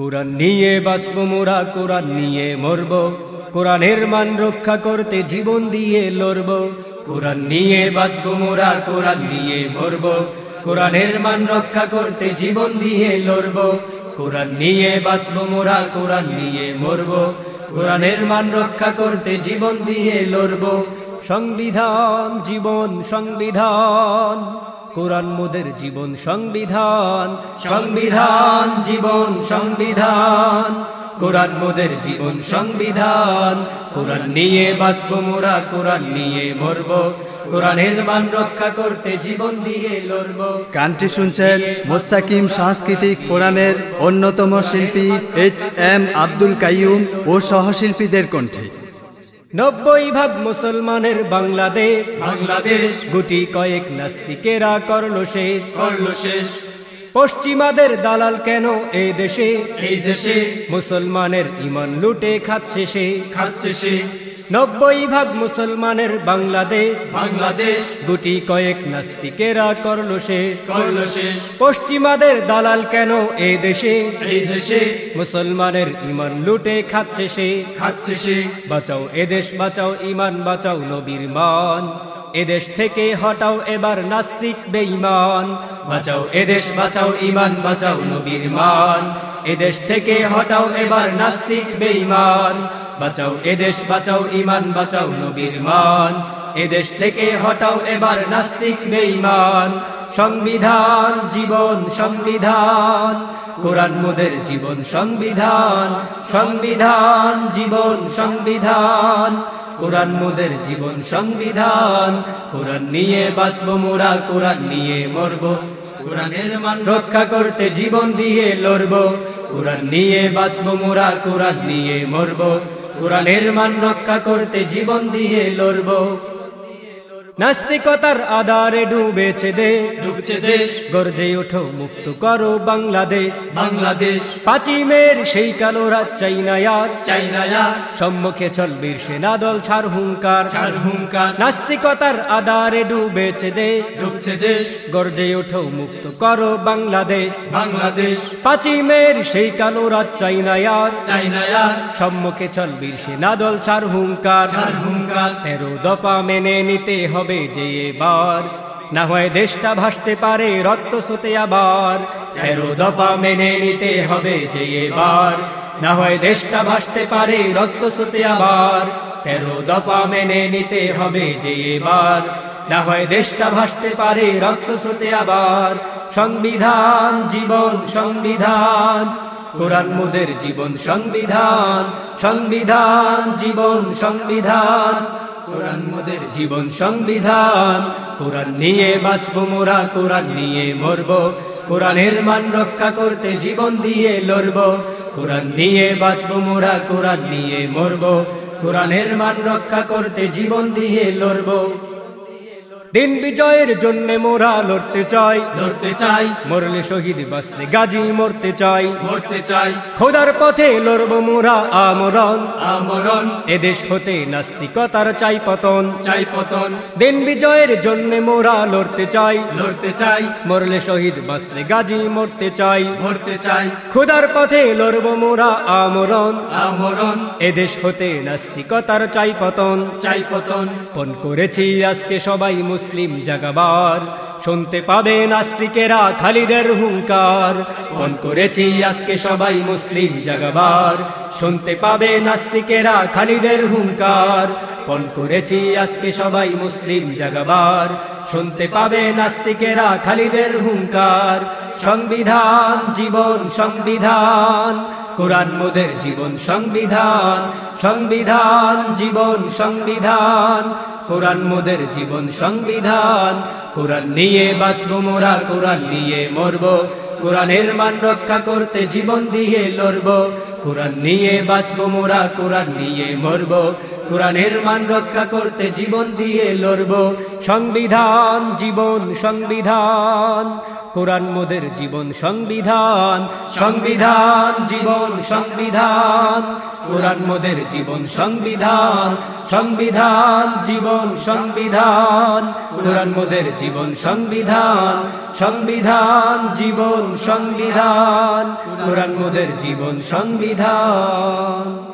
কোরআন নিয়ে বাঁচব, মোরা কোরআন নিয়ে মরব। কোরআনের মান রক্ষা করতে জীবন দিয়ে লড়ব। কোরআন নিয়ে বাঁচব, মোরা কোরআন নিয়ে মরব। কোরআনের মান রক্ষা করতে জীবন দিয়ে লড়ব। কোরআন নিয়ে বাঁচব, মোরা কোরআন নিয়ে মরব। কোরআনের মান রক্ষা করতে জীবন দিয়ে লড়ব। সংবিধান, জীবন সংবিধান। কোরআন মোদের জীবন সংবিধান সংবিধান, জীবন সংবিধান। কোরআন মোদের জীবন সংবিধান, কোরআন নিয়ে বাঁচব মোরা, কোরআন নিয়ে মরব। কোরআনের মান রক্ষা করতে জীবন দিয়ে লড়ব। গানটি শুনছেন মোস্তাকিম সাংস্কৃতিক ফোরামের অন্যতম শিল্পী এইচ এম আব্দুল কাইয়ুম ও সহশিল্পীদের কণ্ঠে। নব্বই ভাগ মুসলমানের বাংলাদেশ। বাংলাদেশ। গুটি কয়েক নাস্তিকেরা করল শেষ। করল শেষ। পশ্চিমাদের দালাল কেন এই দেশে? এই দেশে মুসলমানের ইমান লুটে খাচ্ছে সে। খাচ্ছে সে। নব্বই ভাগ মুসলমানের বাংলাদেশ। বাংলাদেশ। গুটি কয়েক নাস্তিকেরা করল শেষ। করল শেষ। পশ্চিমাদের দালাল কেন এ দেশে? এই দেশে। মুসলমানের ইমান লুটে খাচ্ছে সে। খাচ্ছে সে। বাঁচাও এদেশ বাঁচাও ইমান বাঁচাও নবীর মান। এদেশ থেকে হটাও এবার নাস্তিক বেঈমান। বাঁচাও এদেশ বাঁচাও ইমান বাঁচাও নবীর মান। এদেশ থেকে হটাও এবার নাস্তিক বেঈমান। বাঁচাও, এদেশ বাঁচাও ইমান বাঁচাও, নবীর মান। এদেশ থেকে হটাও এবার নাস্তিক বেঈমান। সংবিধান, জীবন সংবিধান। কোরআন মোদের জীবন সংবিধান। সংবিধান, জীবন সংবিধান। কোরআন মোদের জীবন সংবিধান। কোরআন নিয়ে বাঁচব মোরা, কোরআন নিয়ে মরব। কোরআনের মান রক্ষা করতে জীবন দিয়ে লড়ব। কোরআন নিয়ে বাঁচব মোরা, কোরআন নিয়ে মরব। কোরআনের মান রক্ষা করতে জীবন দিয়ে লড়ব। নাস্তিকতার আধারে ডুবেছে দে ডুবছে দেশ। গর্জে ওঠো মুক্ত করো বাংলাদেশ। বাংলাদেশ। পাচিমের সেই কালো রাত চাই না আর চাই না আর সম্মুখে চল বীর সেনা দল ছাড় হুঙ্কার। ছাড় হুঙ্কার। নাস্তিকতার আধারে ডুবেছে দেশ। ডুবছে দেশ। গর্জে ওঠো মুক্ত করো বাংলাদেশ। বাংলাদেশ। পাচিমের সেই কালো রাত চাই না আর চাই না আর সম্মুখে চল বীর সেনা দল ছাড় হুঙ্কার। ছাড় হুঙ্কার। তেরো দফা মেনে নিতে হবে যে এবার। না হয় দেশটা ভাসতে পারে, রক্ত সোতে আবার। তেরো দফা মেনে নিতে হবে যে এবার। না হয় দেশটা ভাসতে পারে, রক্ত সোতে আবার। তেরো দফা মেনে নিতে হবে যে এবার। না হয় দেশটা ভাসতে পারে, রক্ত সোতে আবার। সংবিধান, জীবন সংবিধান। কোরআন মোদের জীবন সংবিধান সংবিধান, জীবন সংবিধান। কোরআন মোদের জীবন সংবিধান। কোরআন নিয়ে বাঁচবো মোরা, কোরআন নিয়ে মরবো। কোরআনের মান রক্ষা করতে জীবন দিয়ে লড়ব। কোরআন নিয়ে বাঁচবো মোরা, কোরআন নিয়ে মরবো। কোরআনের মান রক্ষা করতে জীবন দিয়ে লড়ব। দিন বিজয়ের জন্য মোরা লড়তে চাই। লড়তে চাই। মরলে শহীদ বাঁচতে গাজী মরতে চাই। মরতে চাই। খোদার পথে লড়ব মোরা আমরণ। আমরণ। এদেশ হতে নাস্তিকতার চাই পতন। চাই পতন। দিন বিজয়ের জন্য মোরা লড়তে চাই। লড়তে চাই। মরলে শহীদ বাঁচতে গাজী মরতে চাই। মরতে চাই। খোদার পথে লড়ব মোরা আমরণ। আমরণ। এদেশ হতে নাস্তিকতার চাই পতন। চাই পতন। পণ করেছি আজকে সবাই মুসলিম জাগাবার। শুনতে পাবে নাস্তিকেরা খালিদের হুঙ্কার পণ করেছি আজকে সবাই মুসলিম জাগাবার। শুনতে পাবে নাস্তিকেরা খালিদের হুঙ্কার পণ করেছি আজকে সবাই মুসলিম জাগাবার। শুনতে পাবে নাস্তিকেরা খালিদের হুঙ্কার সংবিধান, জীবন সংবিধান। কোরআন মোদের জীবন সংবিধান। সংবিধান, জীবন সংবিধান। কোরআন মোদের জীবন সংবিধান। কোরআন নিয়ে বাঁচবো মোরা, কোরআন নিয়ে মরব। কোরআনের মান রক্ষা করতে জীবন দিয়ে লড়ব। কোরআন নিয়ে বাঁচবো মোরা, কোরআন নিয়ে মরব। কোরআনের মান রক্ষা করতে জীবন দিয়ে লড়ব। সংবিধান, জীবন সংবিধান। কোরআন মোদের জীবন সংবিধান সংবিধান, জীবন সংবিধান। কোরআন মোদের জীবন সংবিধান সংবিধান, জীবন সংবিধান। কোরআন মোদের জীবন সংবিধান সংবিধান, জীবন সংবিধান। কোরআন মোদের জীবন সংবিধান।